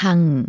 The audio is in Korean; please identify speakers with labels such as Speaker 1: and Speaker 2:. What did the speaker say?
Speaker 1: 방